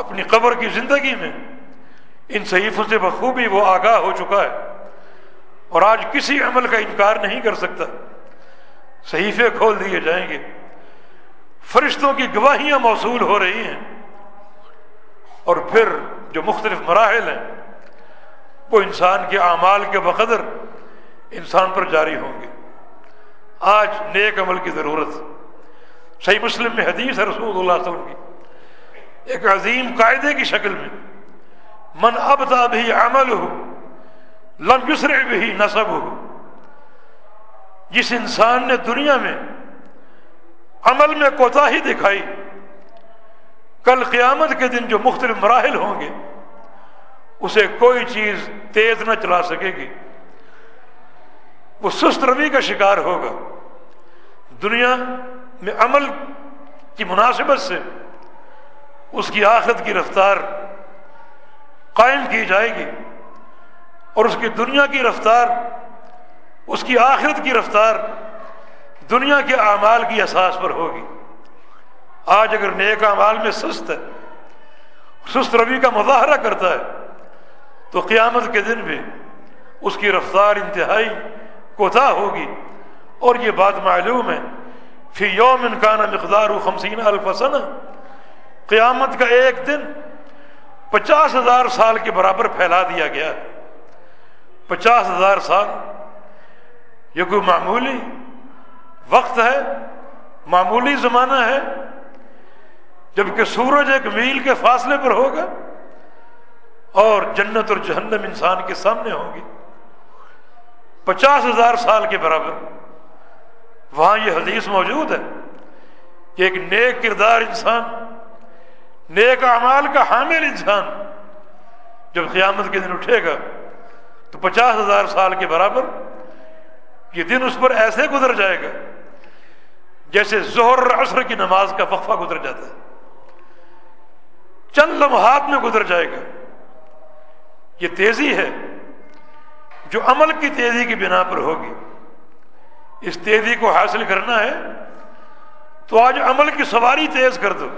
اپنی قبر کی زندگی میں ان صحیفوں سے بخوبی وہ آگاہ ہو چکا ہے اور آج کسی عمل کا انکار نہیں کر سکتا۔ صحیفے کھول دیے جائیں گے۔ فرشتوں کی گواہیاں موصول ہو رہی ہیں۔ اور پھر جو مختلف مراحل ہیں، وہ انسان کے اعمال کے بقدر انسان پر جاری ہوں گے۔ آج نیک عمل کی ضرورت۔ صحیح مسلم میں حدیث ہے رسول اللہ علیہ وسلم کی۔ ایک عظیم قاعدے کی شکل میں، من ابتا بھی عمل ہو لم یسر بھی نصب ہو جس انسان نے دنیا میں عمل میں کوتا ہی دکھائی، کل قیامت کے دن جو مختلف مراحل ہوں گے، اسے کوئی چیز تیز نہ چلا سکے گی۔ وہ سست روی کا شکار ہوگا۔ دنیا میں عمل کی مناسبت سے اس کی آخرت کی رفتار قائم کی جائے گی اور اس کی دنیا کی رفتار، اس کی آخرت کی رفتار دنیا کے اعمال کی احساس پر ہوگی۔ آج اگر نیک اعمال میں سست ہے، سست روی کا مظاہرہ کرتا ہے، تو قیامت کے دن بھی اس کی رفتار انتہائی کوتا ہوگی۔ اور یہ بات معلوم ہے، فی یوم انکان مقدار خمسین الفسن قیامت کا ایک دن پچاس ہزار سال کے برابر پھیلا دیا گیا ہے۔ پچاس ہزار سال، یہ کوئی معمولی وقت ہے؟ معمولی زمانہ ہے جبکہ سورج ایک میل کے فاصلے پر ہوگا اور جنت اور جہنم انسان کے سامنے ہوگی پچاس ہزار سال کے برابر۔ وہاں یہ حدیث موجود ہے کہ ایک نیک کردار انسان نیک اعمال کا حامل انسان جب قیامت کے دن اٹھے گا، تو پچاس ہزار سال کے برابر یہ دن اس پر ایسے گزر جائے گا جیسے زہر عصر کی نماز کا وقفہ گزر جاتا ہے۔ چند لمحات میں گزر جائے گا۔ یہ تیزی ہے۔ جو عمل کی تیزی کی بنا پر ہوگی، اس تیزی کو حاصل کرنا ہے، تو آج عمل کی سواری تیز کر دو۔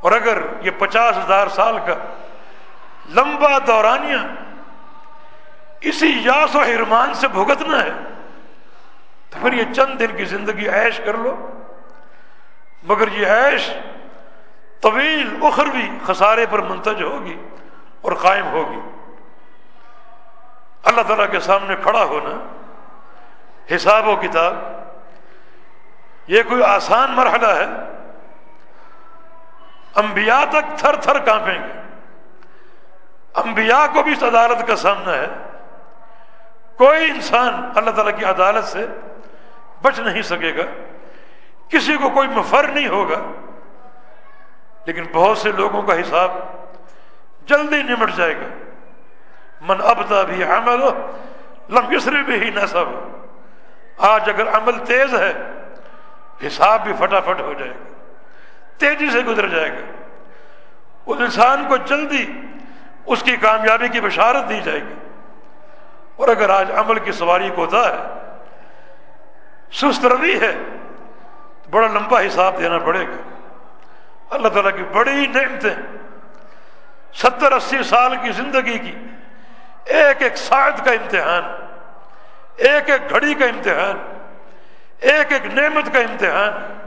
اور اگر یہ پچاس ہزار سال کا لمبا دورانیہ اسی یاس و حرمان سے بھگتنا ہے، تو پھر یہ چند دن کی زندگی عیش کر لو۔ مگر یہ عیش طویل اخروی خسارے پر منتج ہوگی اور قائم ہوگی۔ اللہ تعالیٰ کے سامنے کھڑا ہونا، حساب و کتاب، یہ کوئی آسان مرحلہ ہے۔ انبیاء تک تھر تھر کانپیں گے۔ انبیاء کو بھی اس عدالت کا سامنا ہے۔ کوئی انسان اللہ تعالیٰ کی عدالت سے بچ نہیں سکے گا۔ کسی کو کوئی مفر نہیں ہوگا۔ لیکن بہت سے لوگوں کا حساب جلدی نمٹ جائے گا۔ من ابتا بھی عمل لم یسر بھی ہی نہ سب آج اگر عمل تیز ہے، حساب بھی فٹافٹ ہو جائے گا۔ تیزی سے گزر جائے گا۔ اس انسان کو جلدی اس کی کامیابی کی بشارت دی جائے گی۔ اور اگر آج عمل کی سواری کو ہے، سست روی ہے، تو بڑا لمبا حساب دینا پڑے گا۔ اللہ تعالیٰ کی بڑی نعمتیں، ستر اسی سال کی زندگی کی ایک ایک ساعت کا امتحان، ایک ایک گھڑی کا امتحان، ایک ایک نعمت کا امتحان۔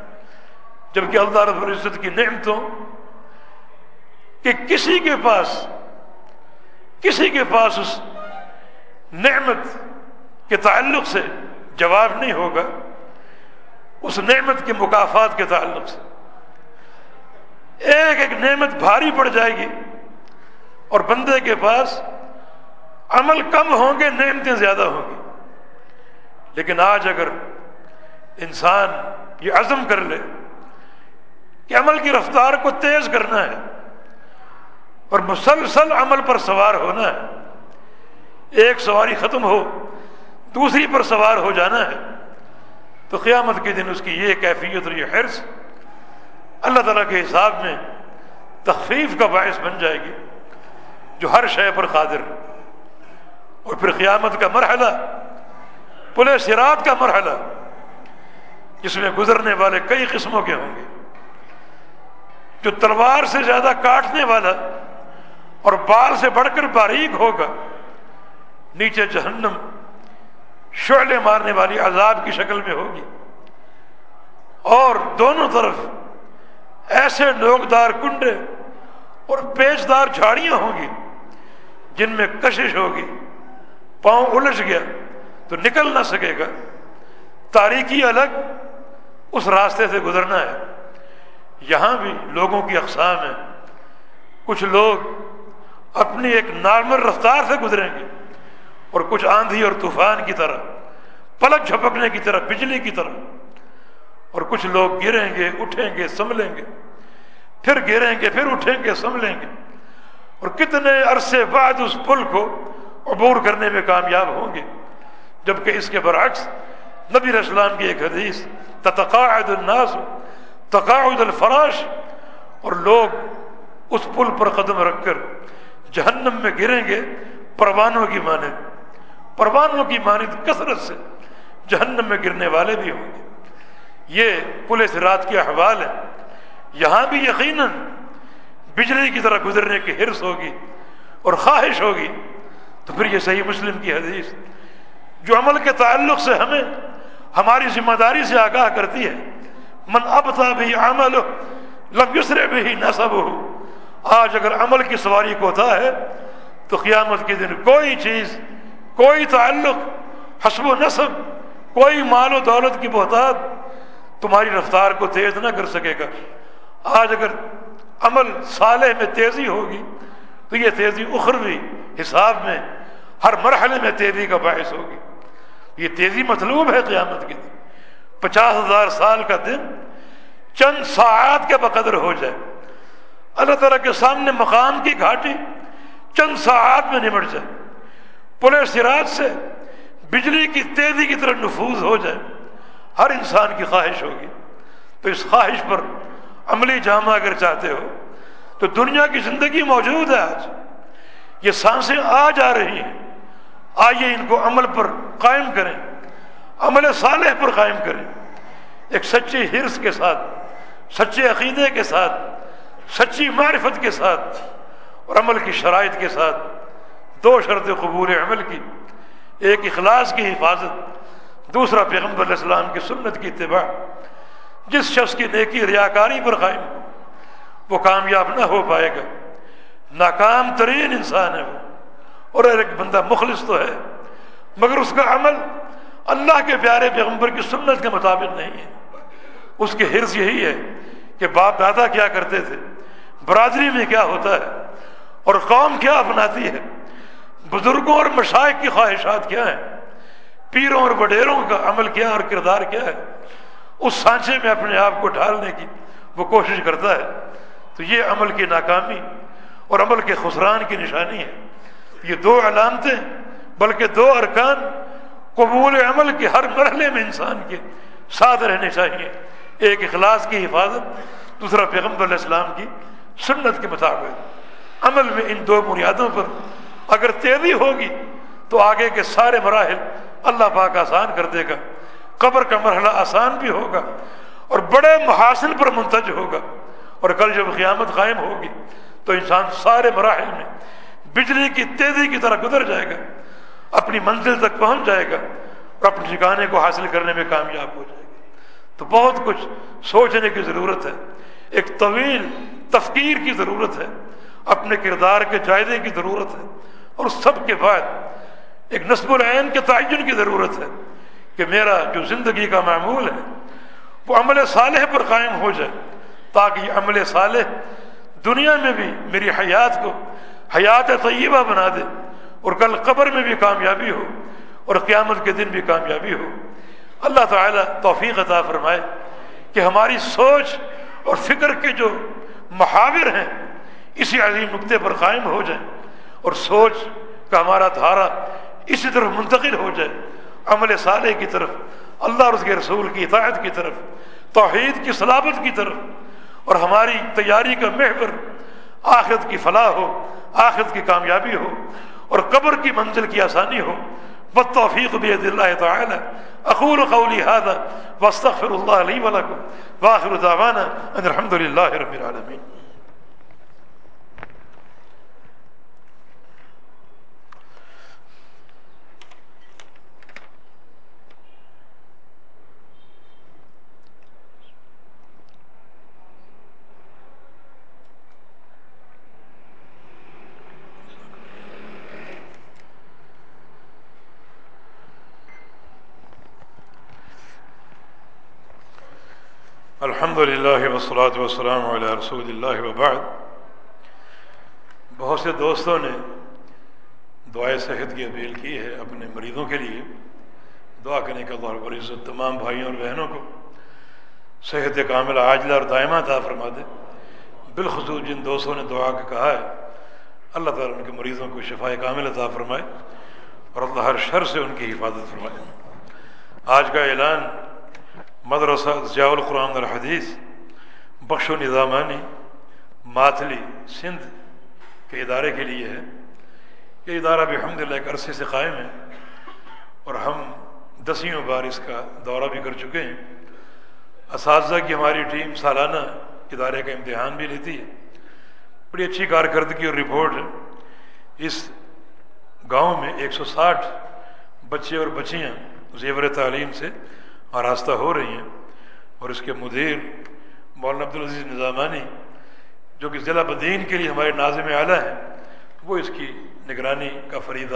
جبکہ اللہ رب العزت کی نعمتوں کہ کسی کے پاس، کسی کے پاس اس نعمت کے تعلق سے جواب نہیں ہوگا، اس نعمت کے مقافات کے تعلق سے۔ ایک ایک نعمت بھاری پڑ جائے گی اور بندے کے پاس عمل کم ہوں گے، نعمتیں زیادہ ہوں گی۔ لیکن آج اگر انسان یہ عزم کر لے کہ عمل کی رفتار کو تیز کرنا ہے اور مسلسل عمل پر سوار ہونا ہے۔ ایک سواری ختم ہو، دوسری پر سوار ہو جانا ہے۔ تو قیامت کے دن اس کی یہ کیفیت اور یہ حرص اللہ تعالیٰ کے حساب میں تخفیف کا باعث بن جائے گی، جو ہر شے پر قادر۔ اور پھر قیامت کا مرحلہ، پلے سرات کا مرحلہ، جس میں گزرنے والے کئی قسموں کے ہوں گے۔ جو تلوار سے زیادہ کاٹنے والا اور بال سے بڑھ کر باریک ہوگا، نیچے جہنم شعلے مارنے والی عذاب کی شکل میں ہوگی۔ اور دونوں طرف ایسے نوکدار کنڈے اور پیچدار جھاڑیاں ہوں گی جن میں کشش ہوگی، پاؤں الجھ گیا تو نکل نہ سکے گا۔ تاریکی الگ اس راستے سے گزرنا ہے۔ یہاں بھی لوگوں کی اقسام ہے کچھ لوگ اپنی ایک نارمل رفتار سے گزریں گے اور کچھ آندھی اور طوفان کی طرح، پلک جھپکنے کی طرح، بجلی کی طرح۔ اور کچھ لوگ گریں گے، اٹھیں گے سنبھلیں گے۔ پھر گریں گے، پھر اٹھیں گے سنبھلیں گے۔ اور کتنے عرصے بعد اس پل کو عبور کرنے میں کامیاب ہوں گے۔ جبکہ اس کے برعکس نبی اسلام کی ایک حدیث، تتقاعد الناس تقاعد الفراش اور لوگ اس پل پر قدم رکھ کر جہنم میں گریں گے، پروانوں کی مانند۔ پروانوں کی مانند کثرت سے جہنم میں گرنے والے بھی ہوں گے۔ یہ پولیس رات کے احوال ہیں۔ یہاں بھی یقیناً بجلی کی طرح گزرنے کی حرص ہوگی اور خواہش ہوگی۔ تو پھر یہ صحیح مسلم کی حدیث۔ جو عمل کے تعلق سے ہمیں، ہماری ذمہ داری سے آگاہ کرتی ہے من اب تھا بھی عمل لم یسرے بھی نصب ہو آج اگر عمل کی سواری کو ہوتا ہے، تو قیامت کے دن کوئی چیز، کوئی تعلق، حسب و نصب، کوئی مال و دولت کی بہتات تمہاری رفتار کو تیز نہ کر سکے گا۔ آج اگر عمل صالح میں تیزی ہوگی، تو یہ تیزی اخروی حساب میں، ہر مرحلے میں تیزی کا باعث ہوگی۔ یہ تیزی مطلوب ہے قیامت کے دن۔ پچاس ہزار سال کا دن چند ساعت کے بقدر ہو جائے۔ اللہ تعالیٰ کے سامنے مقام کی گھاٹی چند ساعت میں نمٹ جائے۔ پورے سراج سے بجلی کی تیزی کی طرح نفوذ ہو جائے۔ ہر انسان کی خواہش ہوگی۔ تو اس خواہش پر عملی جامع اگر چاہتے ہو، تو دنیا کی زندگی موجود ہے آج۔ یہ سانسیں آ جا رہی ہیں۔ آئیے ان کو عمل پر قائم کریں۔ عمل صالح پر قائم کریں۔ ایک سچی حرص کے ساتھ، سچے عقیدے کے ساتھ، سچی معرفت کے ساتھ اور عمل کی شرائط کے ساتھ دو شرط قبول عمل کی، ایک اخلاص کی حفاظت، دوسرا پیغمبر علیہ السلام کی سنت کی اتباع۔ جس شخص کی نیکی ریاکاری پر قائم ہو، وہ کامیاب نہ ہو پائے گا۔ ناکام ترین انسان ہے وہ اور ایک بندہ مخلص تو ہے، مگر اس کا عمل اللہ کے پیارے پیغمبر کی سنت کے مطابق نہیں ہے۔ اس کی حرص یہی ہے کہ باپ دادا کیا کرتے تھے، برادری میں کیا ہوتا ہے اور قوم کیا اپناتی ہے، بزرگوں اور مشائق کی خواہشات کیا ہیں، پیروں اور وڈیروں کا عمل کیا اور کردار کیا ہے۔ اس سانچے میں اپنے آپ کو ڈھالنے کی وہ کوشش کرتا ہے۔ تو یہ عمل کی ناکامی اور عمل کے خسران کی نشانی ہے۔ یہ دو علامتیں، بلکہ دو ارکان قبول عمل کے ہر مرحلے میں انسان کے ساتھ رہنے چاہیے۔ ایک اخلاص کی حفاظت، دوسرا پیغمبر علیہ السلام کی سنت کے مطابق۔ عمل میں ان دو بنیادوں پر اگر تیزی ہوگی تو آگے کے سارے مراحل اللہ پاک آسان کر دے گا۔ قبر کا مرحلہ آسان بھی ہوگا اور بڑے محاسن پر منتج ہوگا۔ اور کل جب قیامت قائم ہوگی تو انسان سارے مراحل میں بجلی کی تیزی کی طرح گزر جائے گا۔ اپنی منزل تک پہنچ جائے گا اور اپنے ٹھکانے کو حاصل کرنے میں کامیاب ہو جائے گا۔ تو بہت کچھ سوچنے کی ضرورت ہے۔ ایک طویل تفکیر کی ضرورت ہے۔ اپنے کردار کے جائزے کی ضرورت ہے۔ اور سب کے بعد ایک نصب العین کے تعین کی ضرورت ہے کہ میرا جو زندگی کا معمول ہے وہ عمل صالح پر قائم ہو جائے، تاکہ یہ عمل صالح دنیا میں بھی میری حیات کو، حیات طیبہ بنا دے۔ اور کل قبر میں بھی کامیابی ہو اور قیامت کے دن بھی کامیابی ہو۔ اللہ تعالیٰ توفیق عطا فرمائے کہ ہماری سوچ اور فکر کے جو محاور ہیں، اسی عظیم نقطے پر قائم ہو جائیں اور سوچ کا ہمارا دھارا اسی طرف منتقل ہو جائے۔ عمل صالح کی طرف، اللہ اور اس کے رسول کی اطاعت کی طرف، توحید کی سلابت کی طرف اور ہماری تیاری کا محور آخرت کی فلاح ہو، آخرت کی کامیابی ہو۔ اور قبر کی منزل کی آسانی ہو۔ بد توفیق بید اللہ تعالی۔ اقول قولی هذا واستغفر الله لي ولكم واخر دعوانا ان الحمد لله رب العالمين الحمد للہ وسلاۃ وسلم علیہ رسول اللہ وبعد۔ بہت سے دوستوں نے دعائیں صحت کی اپیل کی ہے اپنے مریضوں کے لیے۔ دعا کرنے کا اللہ رب عزت تمام بھائیوں اور بہنوں کو صحت کامل عاجلہ اور دائمہ عطا فرما دے۔ بالخصوص جن دوستوں نے دعا کا کہا ہے، اللہ تعالیٰ ان کے مریضوں کو شفا کامل عطا فرمائے اور اللہ ہر شر سے ان کی حفاظت فرمائے۔ آج کا اعلان مدرسہ ضیاء القرآن الحدیث بخش و نظامانی، ماتلی سندھ کے ادارے کے لیے ہے۔ یہ ادارہ بھی الحمد للہ ایک عرصے سے قائم ہے اور ہم دسیوں بار اس کا دورہ بھی کر چکے ہیں۔ اساتذہ کی ہماری ٹیم سالانہ ادارے کا امتحان بھی لیتی ہے۔ بڑی اچھی کارکردگی اور رپورٹ ہے۔ اس گاؤں میں ایک سو ساٹھ بچے اور بچیاں زیور تعلیم سے آراستہ ہو رہی ہیں اور اس کے مدیر مولانا عبدالعزیز نظامانی، جو کہ ضلع بدین کے لیے ہمارے ناظم اعلیٰ ہیں، وہ اس کی نگرانی کا فریضہ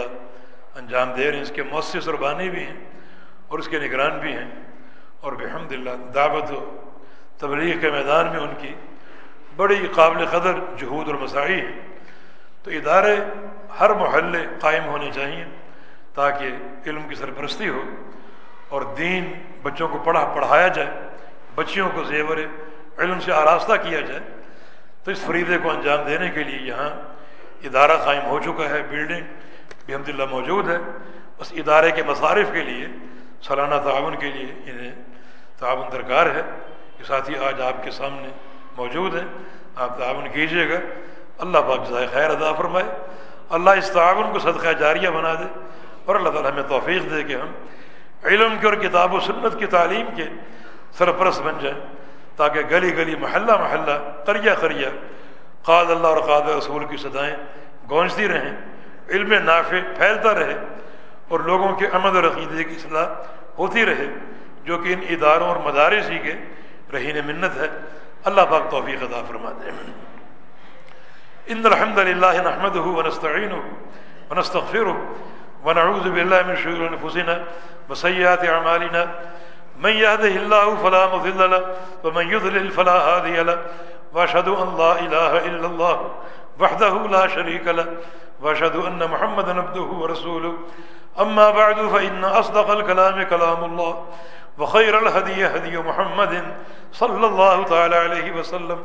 انجام دے رہے ہیں۔ اس کے مؤثر بانی بھی ہیں اور اس کے نگران بھی ہیں۔ اور بحمد اللہ دعوت و تبلیغ کے میدان میں ان کی بڑی قابل قدر جہود اور مساعی ہیں تو ادارے ہر محلے قائم ہونے چاہیے تاکہ علم کی سرپرستی ہو۔ اور دین بچوں کو پڑھا پڑھایا جائے، بچیوں کو زیور علم سے آراستہ کیا جائے، تو اس فریدے کو انجام دینے کے لیے یہاں ادارہ قائم ہو چکا ہے بلڈنگ بحمد اللہ موجود ہے۔ اس ادارے کے مصارف کے لیے، سالانہ تعاون کے لیے انہیں تعاون درکار ہے۔ کہ ساتھی آج آپ کے سامنے موجود ہیں، آپ تعاون کیجیے گا۔ اللہ پاک جزائے خیر ادا فرمائے۔ اللہ اس تعاون کو صدقہ جاریہ بنا دے اور اللہ تعالیٰ ہمیں توفیق دے کہ ہم علم کے اور کتاب و سنت کی تعلیم کے سرپرست بن جائیں تاکہ گلی گلی محلہ محلہ قریہ قریہ قاد اللہ اور قاد رسول کی صدائیں گونجتی رہیں، علم نافع پھیلتا رہے اور لوگوں کے امد اور عقیدے کی اصلاح ہوتی رہے، جو کہ ان اداروں اور مدارس ہی کے رہین منت ہے۔ اللہ پاک توفیق عطا فرما دے ان الحمد للہ نحمد ونستعین ونستغفر ونعوذ باللہ من شرور انفسنا وسیئات اعمالنا من يهده الله فلا مضل له، ومن يضلل فلا هادي له. واشهد ان لا اله الا الله، وحده لا شريك له. واشهد ان محمدا عبده ورسوله. اما بعد فان اصدق الكلام كلام الله، وخير الهدي هدي محمد صلى الله تعالى عليه وسلم.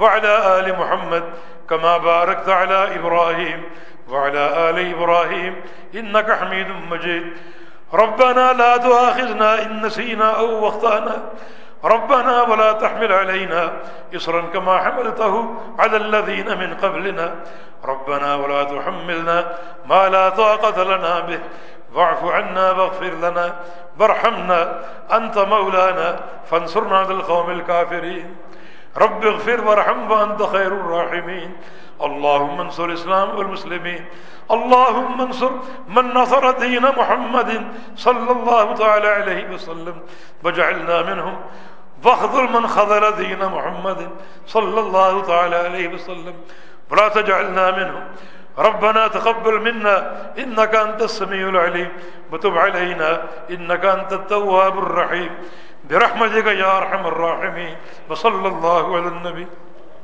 وعلى آل محمد كما باركت على إبراهيم وعلى آل إبراهيم إنك حميد مجيد. ربنا لا تؤاخذنا إن نسينا أو وخطأنا ربنا ولا تحمل علينا إصرا كما حملته على الذين من قبلنا. ربنا ولا تحملنا ما لا طاقة لنا به. واعف عنا واغفر لنا. وارحمنا. أنت مولانا. فانصرنا على القوم الكافرين. رب اغفر وارحم وانت خير الراحمين. اللهم انصر الاسلام والمسلمين. اللهم انصر من نصر دين محمد صلى الله تعالى عليه وسلم وجعلنا منهم. واخذل من خذل دين محمد صلى الله تعالى عليه وسلم. ولا تجعلنا منهم. ربنا تقبل منا. إنك أنت السميع العليم. وتب علينا. إنك أنت التواب الرحيم. برحمتك يا ارحم الراحمين وصلى الله على النبي.